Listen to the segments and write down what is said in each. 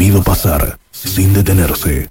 prohibido pasar sin detenerse.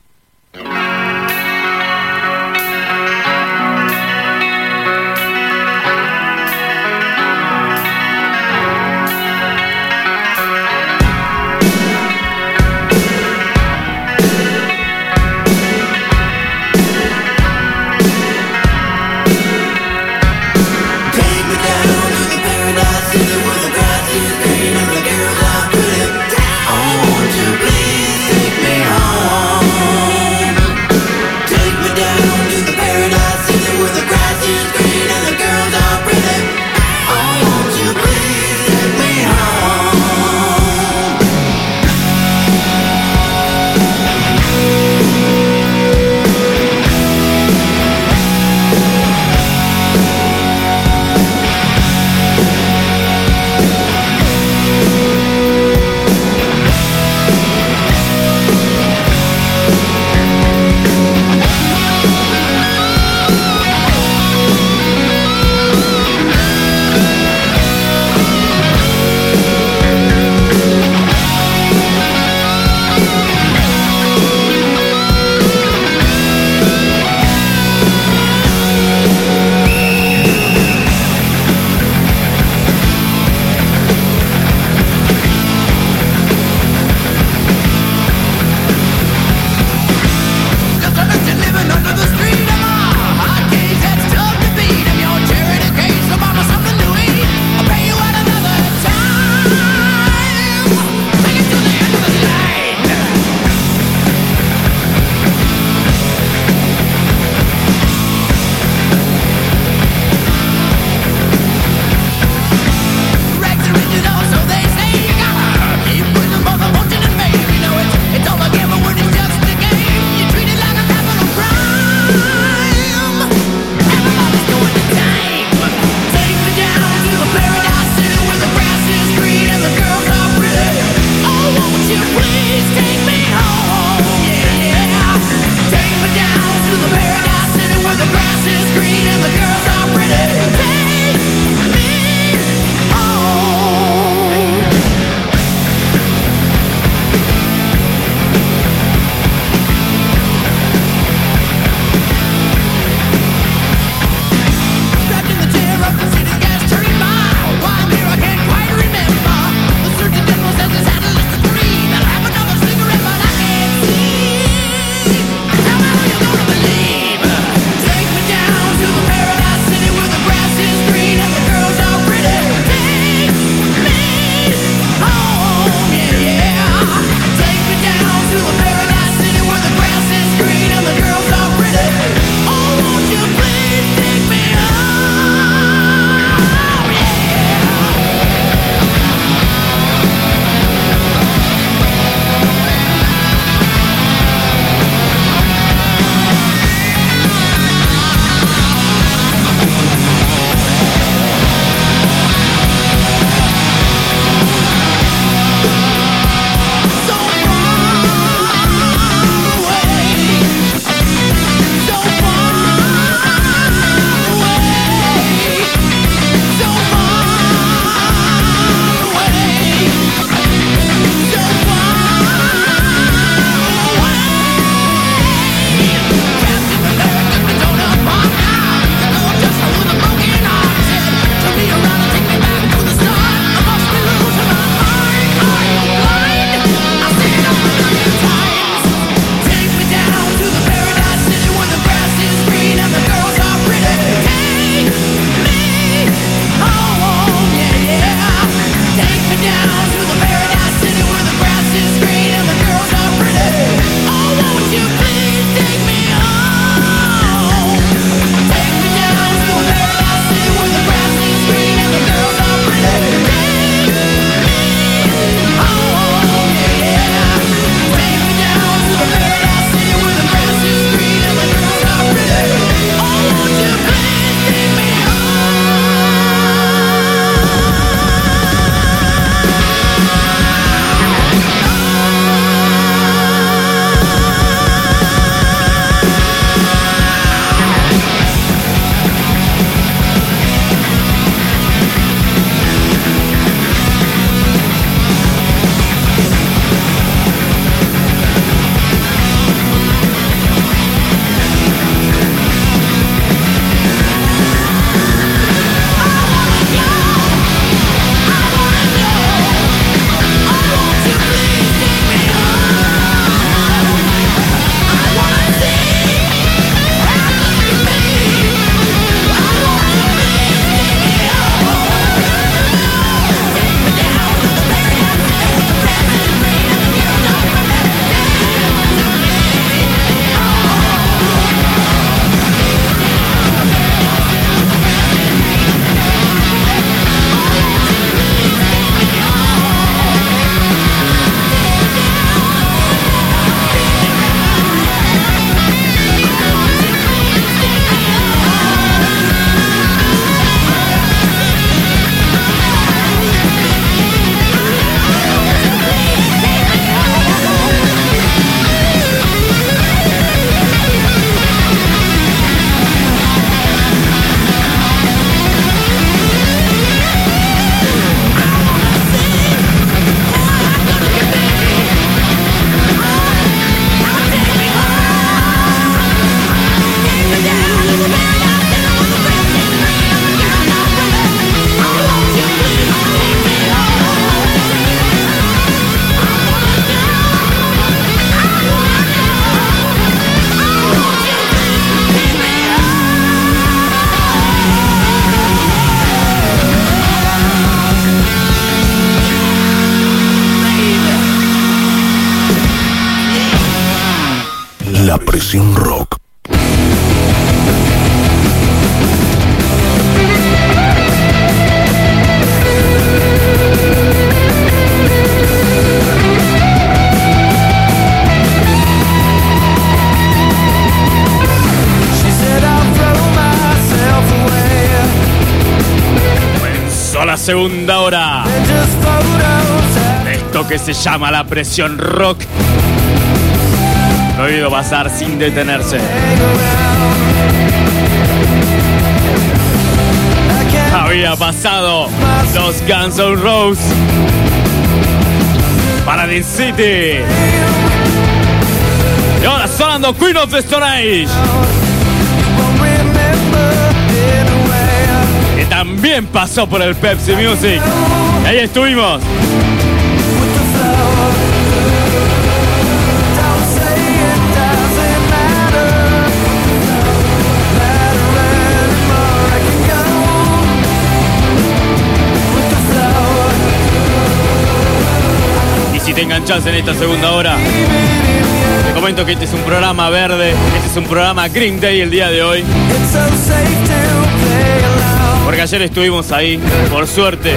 Se llama la presión rock. Prohibido pasar sin detenerse. Había pasado los Guns N' Roses para The City. Y ahora sonando Queen of the Stone Age. Que también pasó por el Pepsi Music. Y ahí estuvimos. Y si te enganchás en esta segunda hora, te comento que este es un programa verde, este es un programa Green Day el día de hoy. Porque ayer estuvimos ahí, por suerte,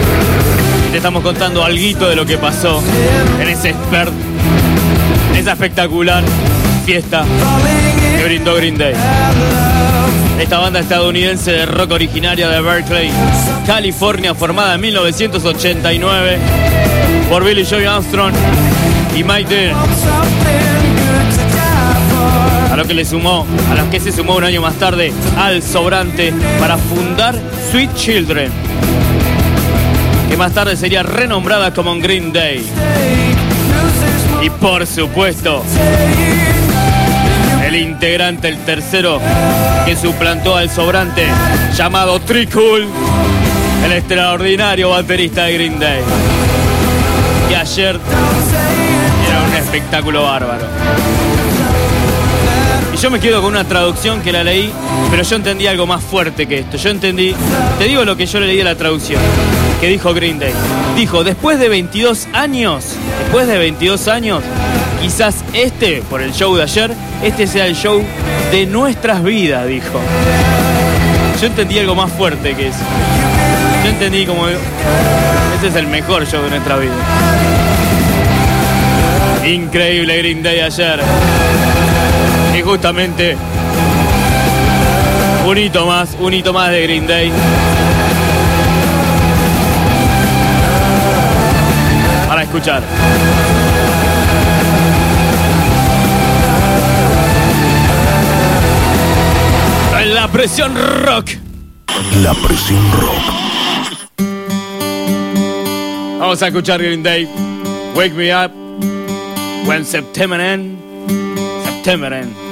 te estamos contando algo de lo que pasó en ese expert, en esa espectacular fiesta que brindó Green Day. Esta banda estadounidense de rock originaria de Berkeley, California, formada en 1989 por Billy Joy Armstrong y Mike Dean. A lo que le sumó, a los que se sumó un año más tarde al sobrante para fundar Sweet Children, más tarde sería renombrada como Green Day. Y por supuesto, el integrante, el tercero, que suplantó al sobrante, llamado Tricool, el extraordinario baterista de Green Day. Y ayer era un espectáculo bárbaro. Yo me quedo con una traducción que la leí, pero yo entendí algo más fuerte que esto. Yo entendí, te digo lo que yo leí de la traducción, que dijo Green Day. Dijo, después de 22 años, después de 22 años, quizás este, por el show de ayer, este sea el show de nuestras vidas, dijo. Yo entendí algo más fuerte que eso. Yo entendí como, este es el mejor show de nuestra vida. Increíble Green Day ayer. Y justamente un hito más, un hito más de Green Day. Para escuchar. En la presión rock. La presión rock. Vamos a escuchar Green Day. Wake me up when September ends. September ends.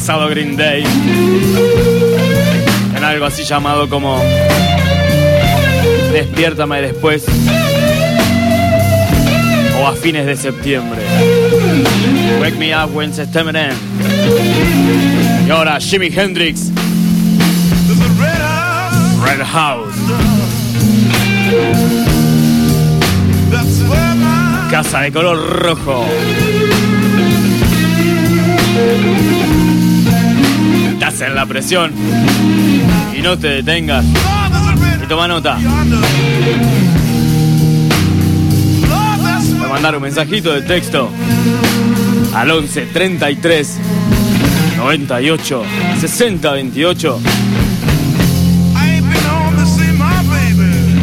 pasado Green Day en algo así llamado como Despiértame después o a fines de septiembre. Wake me up when September ends. Y ahora Jimi Hendrix, red house. Casa de color rojo. En la presión y no te detengas. Y toma nota. Voy a mandar un mensajito de texto al 11 33 98 60 28. I ain't been home to see my baby.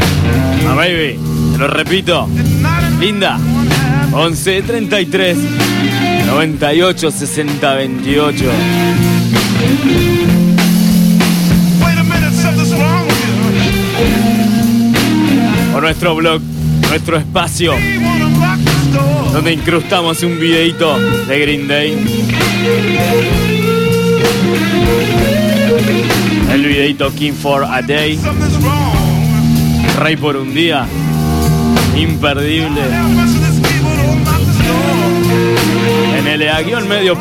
A baby, te lo repito, linda. 11 33 98 60 28. Wait a minute, something's wrong with you. O nuestro blog, nuestro espacio, donde incrustamos un videito de Green Day. El videito King for a Day. Rey por un día, imperdible. La-medio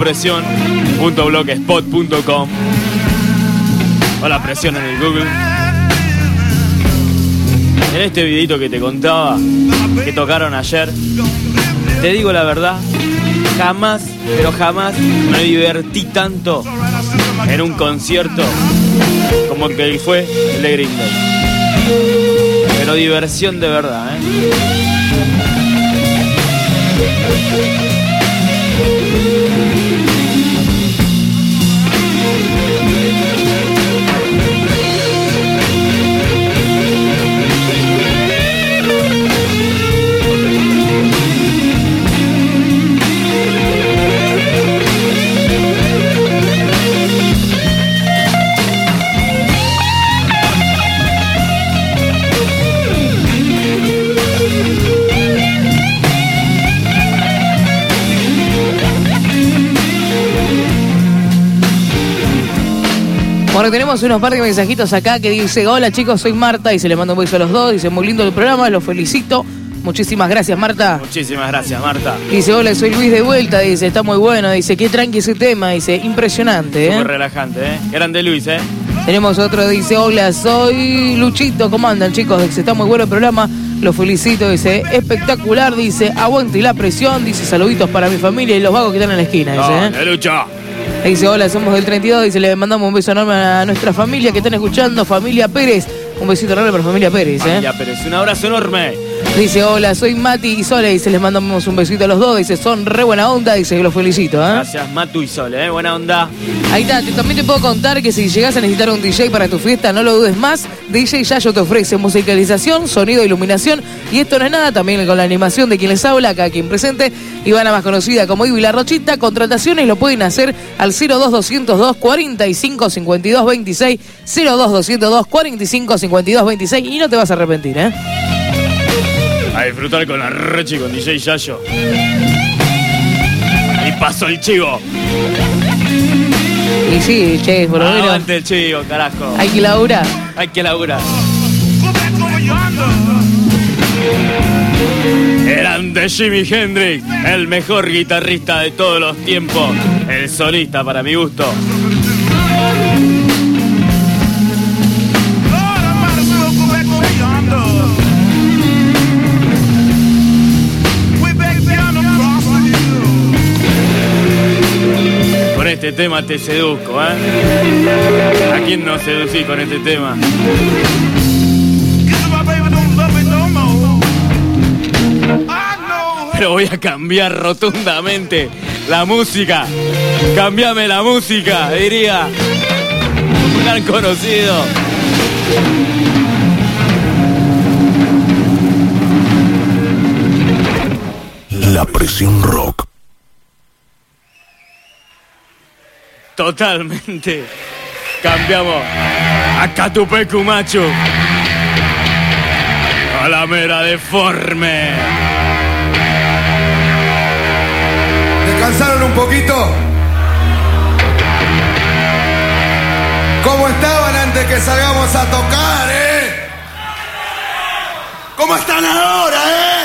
o la presión en el Google. En este videito que te contaba, que tocaron ayer, te digo la verdad, jamás, pero jamás me divertí tanto en un concierto como el que fue el de Green. Pero diversión de verdad, ¿eh? Bueno, tenemos unos par de mensajitos acá que dice, hola chicos, soy Marta y se le mando un beso a los dos. Dice, muy lindo el programa, los felicito. Muchísimas gracias, Marta. Muchísimas gracias, Marta. Dice, hola, soy Luis de vuelta. Dice, está muy bueno. Dice, qué tranqui ese tema. Dice, impresionante, Muy ¿eh? relajante, ¿eh? Grande Luis, ¿eh? Tenemos otro, dice, hola, soy Luchito. ¿Cómo andan, chicos? Dice, está muy bueno el programa. Los felicito. Dice, espectacular. Dice, aguante la presión. Dice, saluditos para mi familia y los vagos que están en la esquina. Dice, ¿eh? ¡Dale, Dice, hola, somos del 32. Dice, le mandamos un beso enorme a nuestra familia que están escuchando. Familia Pérez. Un besito enorme para familia Pérez, ¿eh? Familia Pérez, un abrazo enorme. Dice, hola, soy Mati y Sole. Dice, les mandamos un besito a los dos. Dice, son re buena onda. Dice, los felicito, ¿eh? Gracias, Matu y Sol, ¿eh? Buena onda. Ahí está, te- también te puedo contar que si llegas a necesitar un DJ para tu fiesta, no lo dudes más. DJ Yayo te ofrece musicalización, sonido, iluminación. Y esto no es nada, también con la animación de quien les habla, acá quien presente. Ivana más conocida como Ibi La Rochita. Contrataciones lo pueden hacer al 02202 45 52 26. 02202 45 52 26. Y no te vas a arrepentir, ¿eh? A disfrutar con la Rechi con DJ Yayo. Y pasó el chivo. Y sí, che, por lo menos Aguante el chivo, carajo. hay que laburar. Hay que laburar. Grande Jimi Hendrix, el mejor guitarrista de todos los tiempos. El solista para mi gusto. Este tema te seduzco, ¿eh? ¿A quién no seducí con este tema? Pero voy a cambiar rotundamente la música. Cambiame la música, diría. Un gran conocido. La presión rock. Totalmente. Cambiamos a Catupecu Macho. A la mera deforme. ¿Descansaron un poquito? ¿Cómo estaban antes que salgamos a tocar, eh? ¿Cómo están ahora, eh?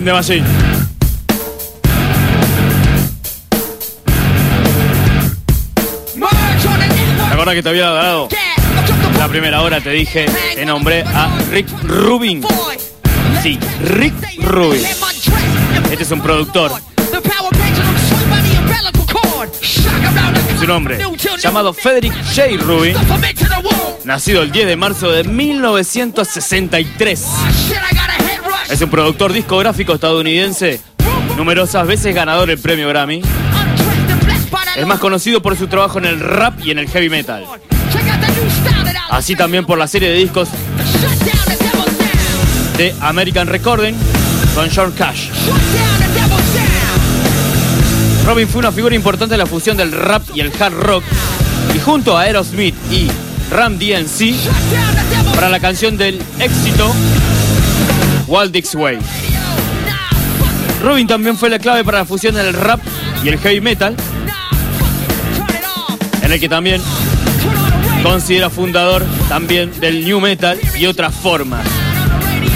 Rise Against the Machine. merge on the ¿Te network. acuerdas que te había dado? La primera hora te dije, te nombré a Rick Rubin. Sí, Rick Rubin. Este es un productor. Su nombre, llamado Frederick J. Rubin, nacido el 10 de marzo de 1963. Es un productor discográfico estadounidense, numerosas veces ganador del premio Grammy. Es más conocido por su trabajo en el rap y en el heavy metal. Así también por la serie de discos de American Recording con John Cash. Robin fue una figura importante en la fusión del rap y el hard rock y junto a Aerosmith y Ram DNC para la canción del éxito Walt Dix Way. Robin también fue la clave para la fusión del rap y el heavy metal, en el que también considera fundador también del new metal y otras formas.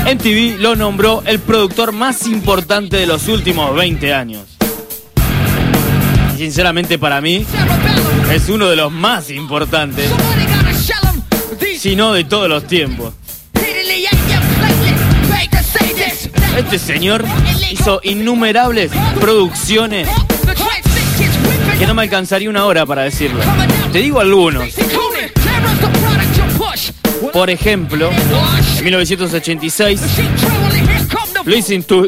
MTV lo nombró el productor más importante de los últimos 20 años. Y sinceramente para mí es uno de los más importantes, si no de todos los tiempos. Este señor hizo innumerables producciones que no me alcanzaría una hora para decirlo. Te digo algunos. Por ejemplo, en 1986, Machine traveling, here come the Listen to,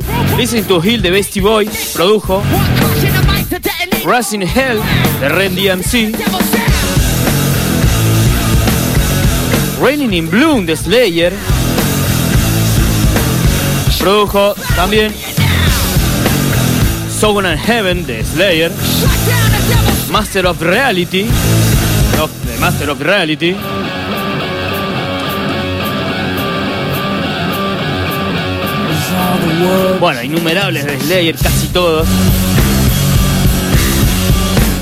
to Hill de Beastie Boys produjo. Rising Hell de Ren DMC. Raining in Bloom de Slayer, produjo también Soul and Heaven de Slayer, Master of Reality, Master of Reality, bueno, innumerables de Slayer, casi todos.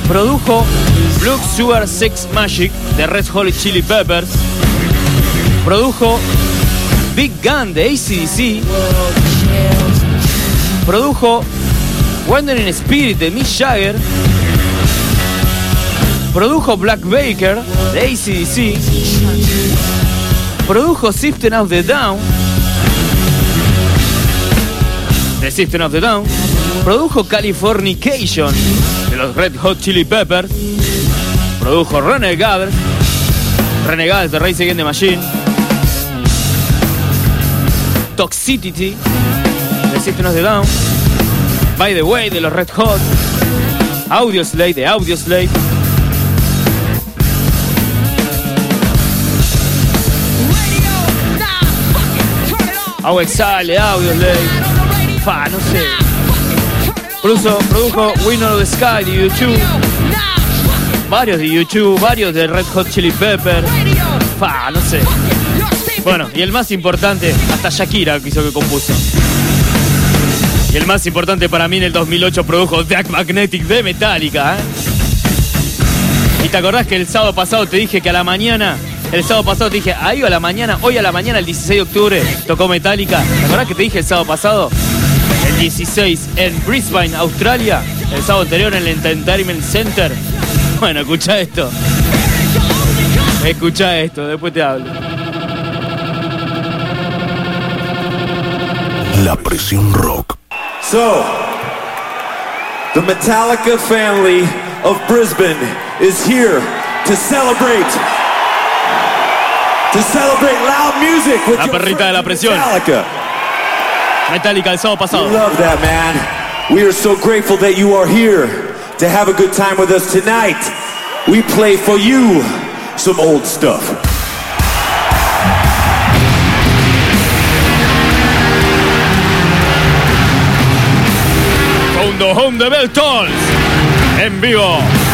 Produjo Blood Sugar Sex Magic de Red Hot Chili Peppers. Produjo Big Gun de ACDC. Produjo Wandering Spirit de Mick Jagger. Produjo Black Baker de ACDC. produjo System of the Down. The System of the Down. Produjo Californication de los Red Hot Chili Peppers. Produjo Renegades. Renegades de Race Against the Machine. Toxicity de System of the Down. By the Way de los Red Hot. Audio Slave de Audio Slave. Radio, nah, fuck it, turn it off. Agua Exhale, Audio Slave. Turn on the radio, Fa, no sé. Produjo, produjo Winner of the Sky de YouTube. Varios de YouTube, varios de Red Hot Chili Peppers. radio, Fa, no sé. Bueno, y el más importante, hasta Shakira quiso que compuso. Y el más importante para mí en el 2008 produjo Dark Magnetic de Metallica. ¿eh? Y te acordás que el sábado pasado te dije que a la mañana, el sábado pasado te dije, ahí a la mañana, hoy a la mañana, el 16 de octubre, tocó Metallica. ¿Te acordás que te dije el sábado pasado? El 16 en Brisbane, Australia. El sábado anterior en el Entertainment Center. Bueno, escucha esto. Escucha esto, después te hablo. La presión rock. So, the Metallica family of Brisbane is here to celebrate. To celebrate loud music with La perrita de la presión. Metallica. Metallica el sábado We pasado. love that, man. We are so grateful that you are here to have a good time with us tonight. We play for you some old stuff. Bell Tolls. En vivo.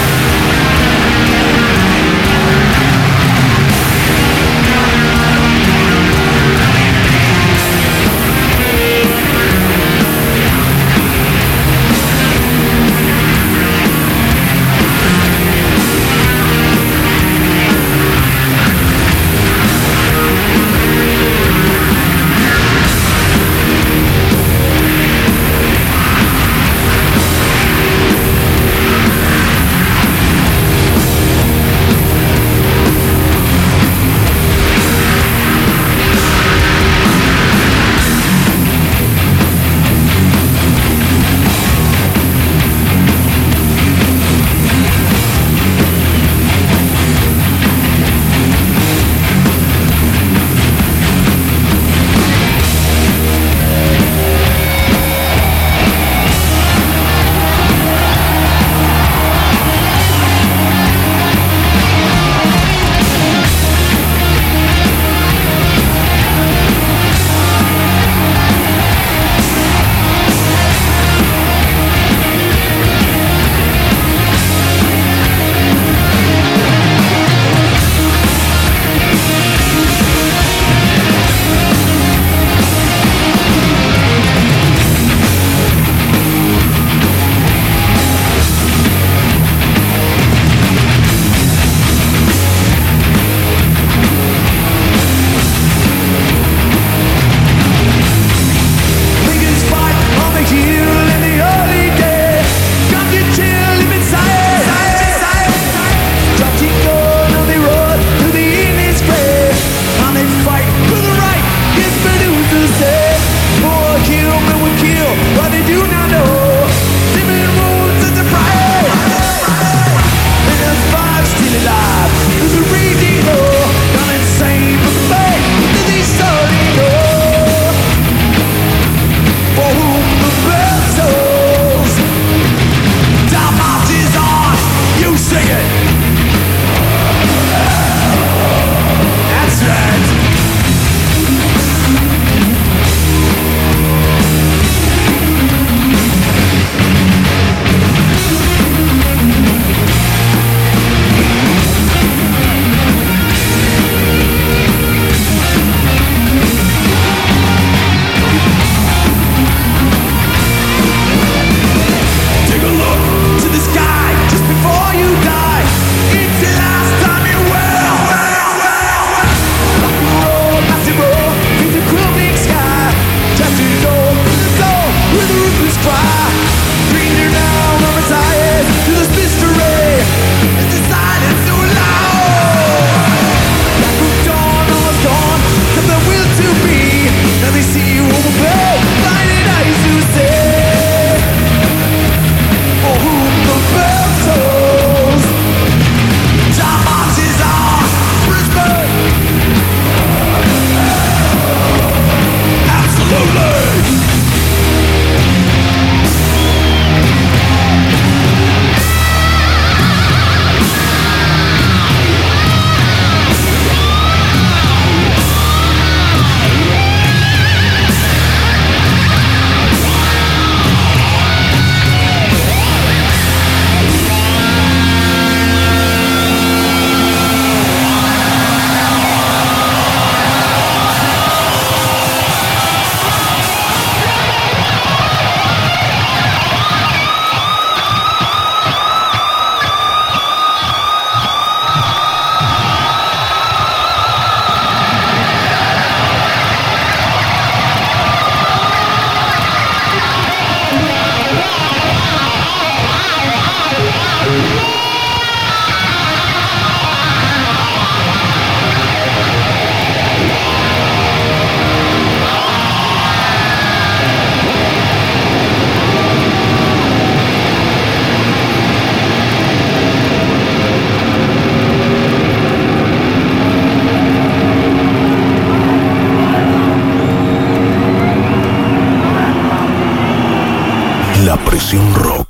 La presión rock.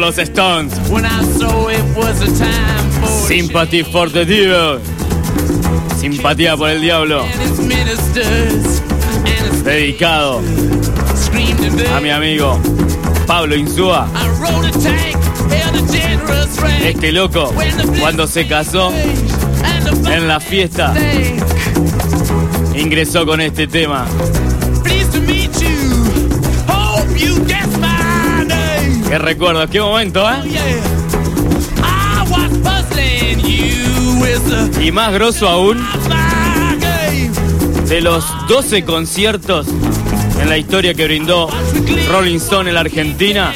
Los Stones. Sympathy for the Devil. Simpatía por el diablo. Dedicado a mi amigo Pablo Insúa. Este loco, cuando se casó en la fiesta, ingresó con este tema. Qué recuerdo, qué momento, ¿eh? Yeah. I was puzzling you with the Y más grosso aún, de los 12 conciertos en la historia que brindó Rolling Stone en la Argentina,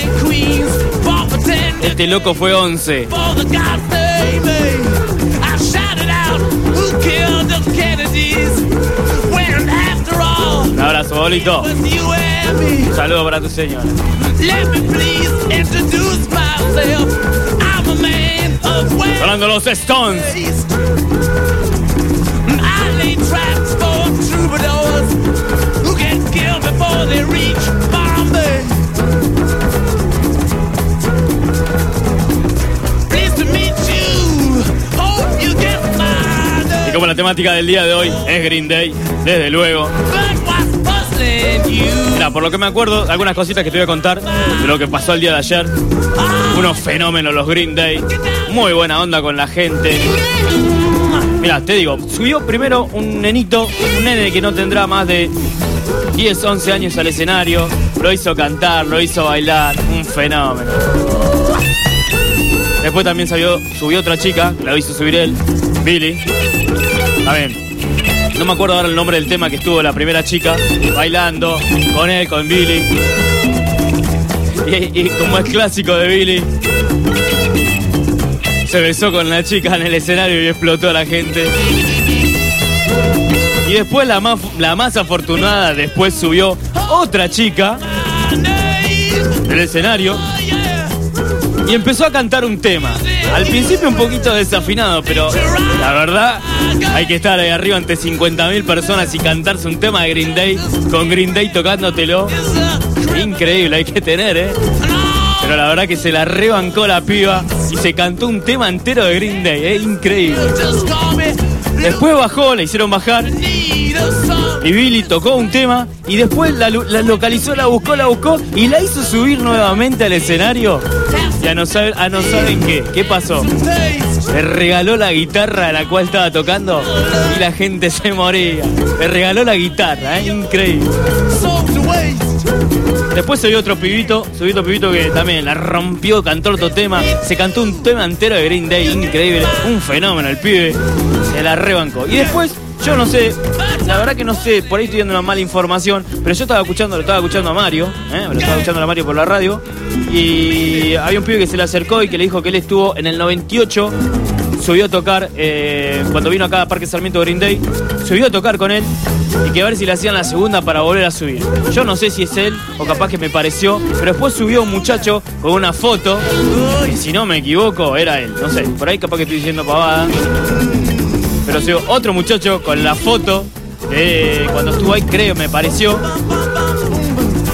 este loco fue 11. for the God save me. I shouted out, who killed the Kennedys? When after all, Un abrazo, bolito. Un saludo para tu señora. Let me please introduce myself. I'm a man of wealth. Sonando los Stones. I lay traps for troubadours who get killed before they reach Bombay. Pleased to meet you. Hope you get my Y como la temática del día de hoy es Green Day, desde luego. Mira, por lo que me acuerdo, algunas cositas que te voy a contar de lo que pasó el día de ayer. Unos fenómenos los Green Day. Muy buena onda con la gente. Mira, te digo, subió primero un nenito, un nene que no tendrá más de 10, 11 años al escenario. Lo hizo cantar, lo hizo bailar. Un fenómeno. Después también subió, subió otra chica, la hizo subir él, Billy. Ver, no me acuerdo ahora el nombre del tema que estuvo la primera chica bailando con él, con Billy. Y, como es clásico de Billy, se besó con la chica en el escenario y explotó a la gente. Y después la más, la más afortunada, después subió otra chica del escenario y empezó a cantar un tema. Al principio un poquito desafinado, pero la verdad hay que estar ahí arriba ante 50.000 personas y cantarse un tema de Green Day con Green Day tocándotelo. Increíble, hay que tener, ¿eh? Pero la verdad que se la rebancó la piba y se cantó un tema entero de Green Day, ¿eh? Increíble. Después bajó, le hicieron bajar y Billy tocó un tema y después la, la localizó, la buscó, la buscó y la hizo subir nuevamente al escenario. Y a no, saber, a no saben qué, qué pasó. Le regaló la guitarra a la cual estaba tocando y la gente se moría. Le regaló la guitarra, ¿eh? increíble. Después se vio otro pibito, se vio otro pibito que también la rompió, cantó otro tema, se cantó un tema entero de Green Day, increíble, un fenómeno el pibe, se la rebancó. Y después, yo no sé, la verdad que no sé, por ahí estoy dando una mala información, pero yo estaba escuchando, lo estaba escuchando a Mario, ¿eh? lo estaba escuchando a Mario por la radio, y había un pibe que se le acercó y que le dijo que él estuvo en el 98 subió a tocar, eh, cuando vino acá a Parque Sarmiento Green Day, subió a tocar con él y que a ver si le hacían la segunda para volver a subir. Yo no sé si es él o capaz que me pareció, pero después subió un muchacho con una foto y si no me equivoco era él, no sé, por ahí capaz que estoy diciendo pavada. Pero subió otro muchacho con la foto de cuando estuvo ahí, creo, me pareció.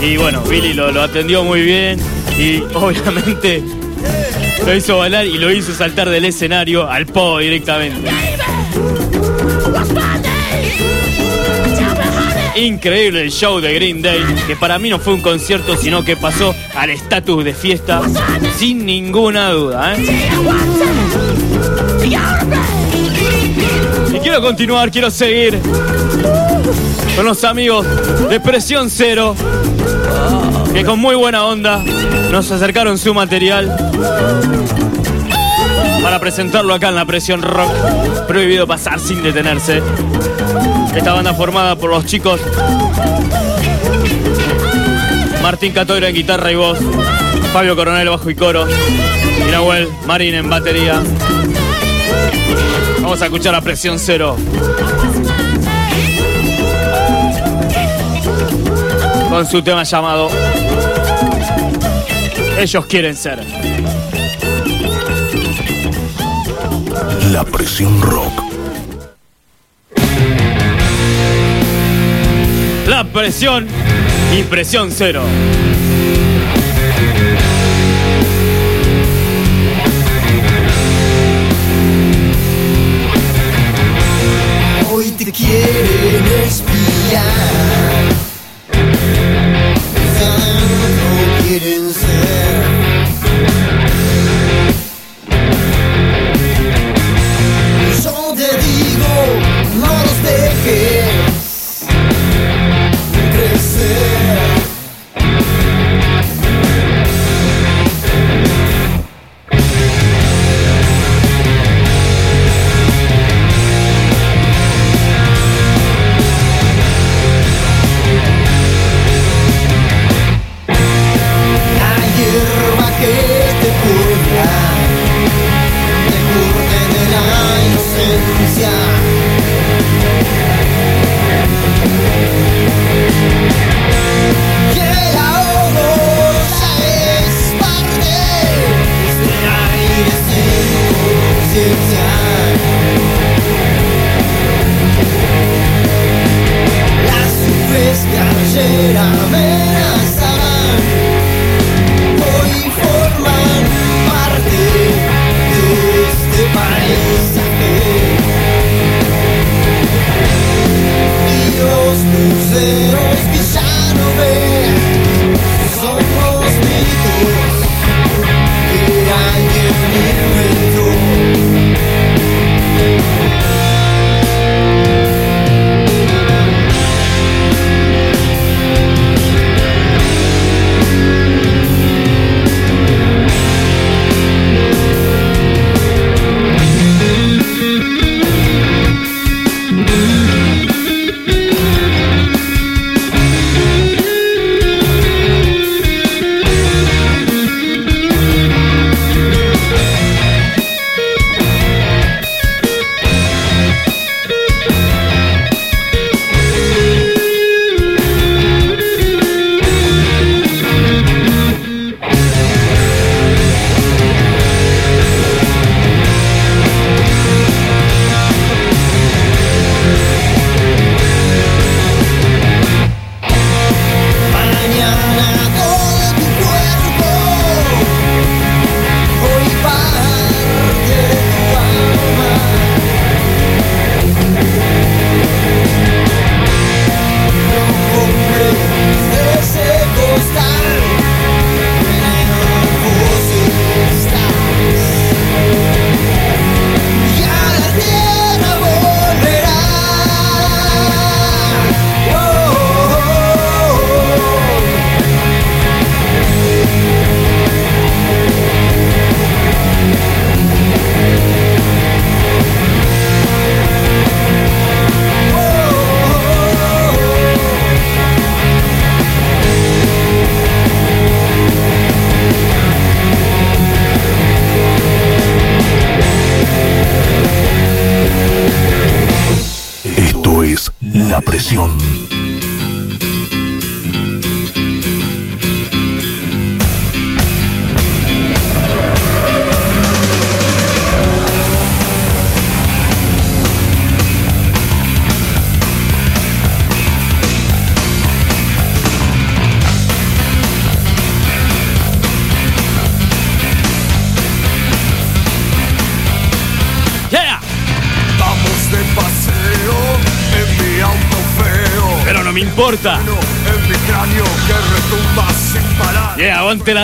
Y bueno, Billy lo, lo atendió muy bien y obviamente lo hizo bailar y lo hizo saltar del escenario al po directamente. Increíble el show de Green Day, que para mí no fue un concierto, sino que pasó al estatus de fiesta, sin ninguna duda. ¿eh? Y quiero continuar, quiero seguir con los amigos de Presión Cero, que con muy buena onda nos acercaron su material para presentarlo acá en la Presión Rock. Prohibido pasar sin detenerse. Esta banda formada por los chicos Martín Catoira en guitarra y voz, Fabio Coronel bajo y coro, y Nahuel Marín en batería. Vamos a escuchar a Presión Cero. Con su tema llamado Ellos quieren ser. La presión rock. La presión, impresión cero. Tanto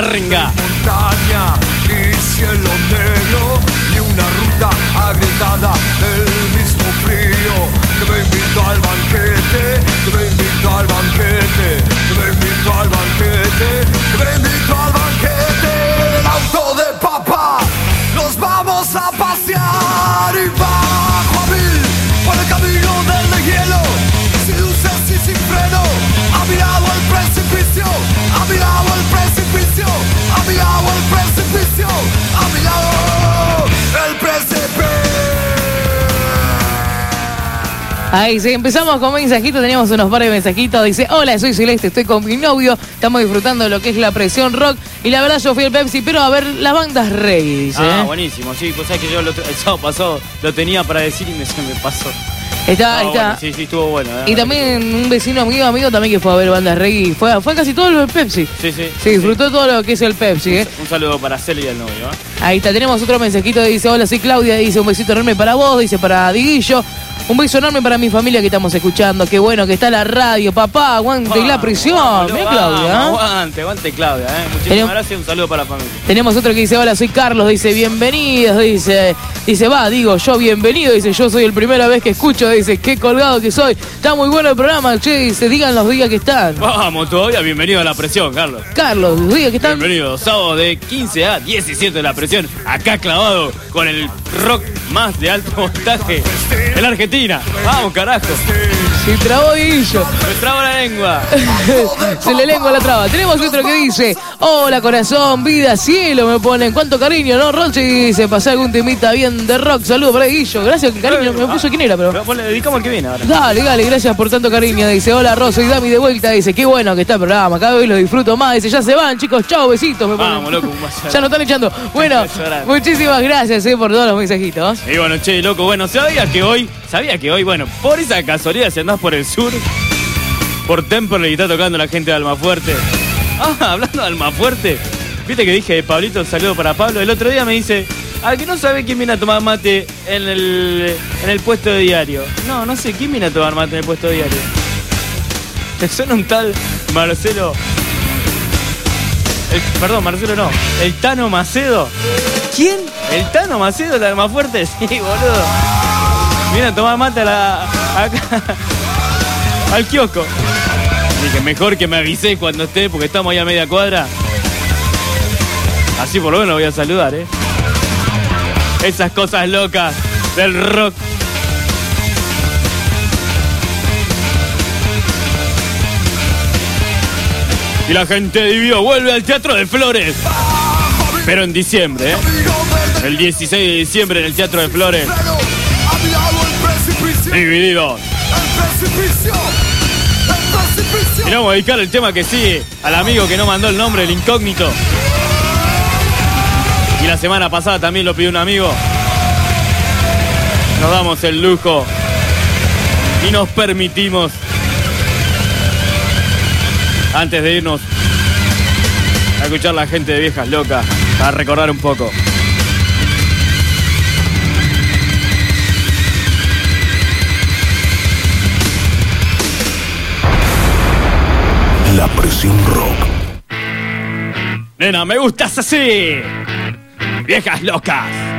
Yeah, Ahí sí, empezamos con mensajitos, teníamos unos par de mensajitos. Dice, hola, soy Celeste, estoy con mi novio, estamos disfrutando de lo que es la presión rock. Y la verdad yo fui al Pepsi, pero a ver las bandas reggae, dice. Ah, ¿eh? buenísimo, sí, pues sabes que yo el, otro- el sábado pasado lo tenía para decir y me, se me pasó. Está, Ah, está. bueno, sí, sí, estuvo bueno. eh. Y también un vecino amigo amigo también que fue a ver bandas reggae. Fue, fue casi todo lo del Pepsi. Sí, sí. Sí, disfrutó todo lo que es el Pepsi, ¿eh? Un saludo para Celia y el novio. ¿eh? Ahí está, tenemos otro mensajito, dice, hola, soy Claudia, dice, un besito enorme para vos, dice, para Diguillo, un beso enorme para mi familia que estamos escuchando, qué bueno que está la radio, papá, aguante la prisión, Mirá, Claudia. ¿eh? Aguante, aguante Claudia. ¿eh? Muchísimas Tenemos- gracias, un saludo para la familia. Tenemos otro que dice, hola, soy Carlos, dice, bienvenidos, dice, dice, va, digo, yo bienvenido, dice, yo soy el primera vez que escucho, dice, qué colgado que soy, está muy bueno el programa, che, dice, digan los días que están. Vamos todavía, bienvenido a la presión, Carlos. Carlos, los días que están. Bienvenido, sábado de 15 a 17 de la presión, acá clavado con el rock más de alto voltaje en la Argentina. Vamos, carajo. Se trabó Diguillo. Me trabo la lengua. Se le lengua la traba. Tenemos otro que dice, hola corazón, vida, cielo, me ponen. Cuánto cariño, ¿no? Ronchi dice, pasá algún temita bien de rock. Saludos para Guillo. Gracias, que cariño, me puso quién era, pero. Le dedicamos al que viene ahora. Dale, dale, gracias por tanto cariño. Dice, hola Rosa y Dami de vuelta. Dice, qué bueno que está el programa. Cada vez lo disfruto más. Dice, ya se van, chicos. Chao, besitos. Me ponen. Vamos, loco. Ya nos están echando. Bueno, muchísimas gracias eh, por todos los mensajitos. Y bueno, che, loco, bueno, sabía que hoy, sabía que hoy, bueno, por esa casualidad, si andás por el sur, por Temperley y está tocando la gente de Almafuerte. Ah, hablando de Almafuerte, viste que dije, Pablito, saludo para Pablo. El otro día me dice, al que no sabe quién viene a tomar mate en el, en el puesto de diario. No, no sé, ¿quién viene a tomar mate en el puesto de diario? ¿Te suena un tal Marcelo? El- perdón, Marcelo no. El Tano Macedo. ¿Quién? El Tano Macedo, la más fuerte. Sí, boludo. Viene a tomar mate a la, acá, al kiosco. Dije, mejor que me avisé cuando esté, porque estamos ahí a media cuadra. Así por lo menos voy a saludar, ¿eh? Esas cosas locas del rock. Y la gente de Dividió vuelve al Teatro de Flores. Pero en diciembre, ¿eh? El 16 de diciembre en el Teatro de Flores. Divididos. Y vamos a dedicar el tema que sigue al amigo que no mandó el nombre, el incógnito. Y la semana pasada también lo pidió un amigo. Nos damos el lujo y nos permitimos, antes de irnos, a escuchar la gente de Viejas Locas, a recordar un poco. La presión rock. Nena, me gustas así. Viejas locas.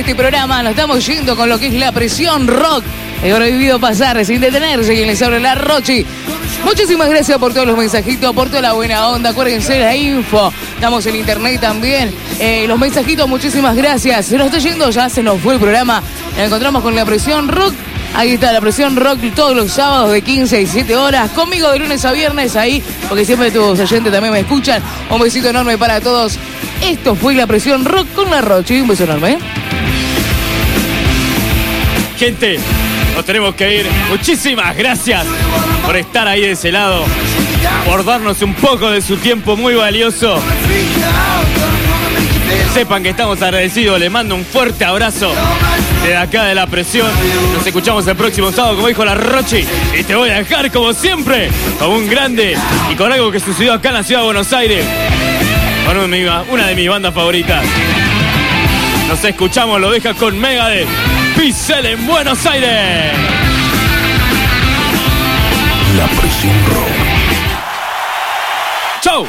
Este programa, nos estamos yendo con lo que es la presión rock. He prohibido pasar sin detenerse quien les habla la Rochi. Muchísimas gracias por todos los mensajitos, por toda la buena onda. Acuérdense la info. Estamos en internet también. Eh, los mensajitos, muchísimas gracias. Se nos está yendo, ya se nos fue el programa. Nos encontramos con la presión rock. Ahí está la presión rock todos los sábados de 15 a 17 horas. Conmigo de lunes a viernes ahí, porque siempre tus oyentes también me escuchan. Un besito enorme para todos. Esto fue la presión rock con la Rochi. Un beso enorme. ¿eh? Gente, nos tenemos que ir. Muchísimas gracias por estar ahí de ese lado, por darnos un poco de su tiempo muy valioso. Sepan que estamos agradecidos, les mando un fuerte abrazo desde acá de la presión. Nos escuchamos el próximo sábado, como dijo la Rochi, y te voy a dejar como siempre, como un grande y con algo que sucedió acá en la ciudad de Buenos Aires, con una de mi- una de mis bandas favoritas. Nos escuchamos, lo deja con Megadeth. Pixel en Buenos Aires. La presión rock. ¡Chau!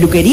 Peluquería